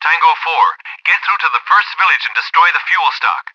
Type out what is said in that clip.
Tango 4, get through to the first village and destroy the fuel stock.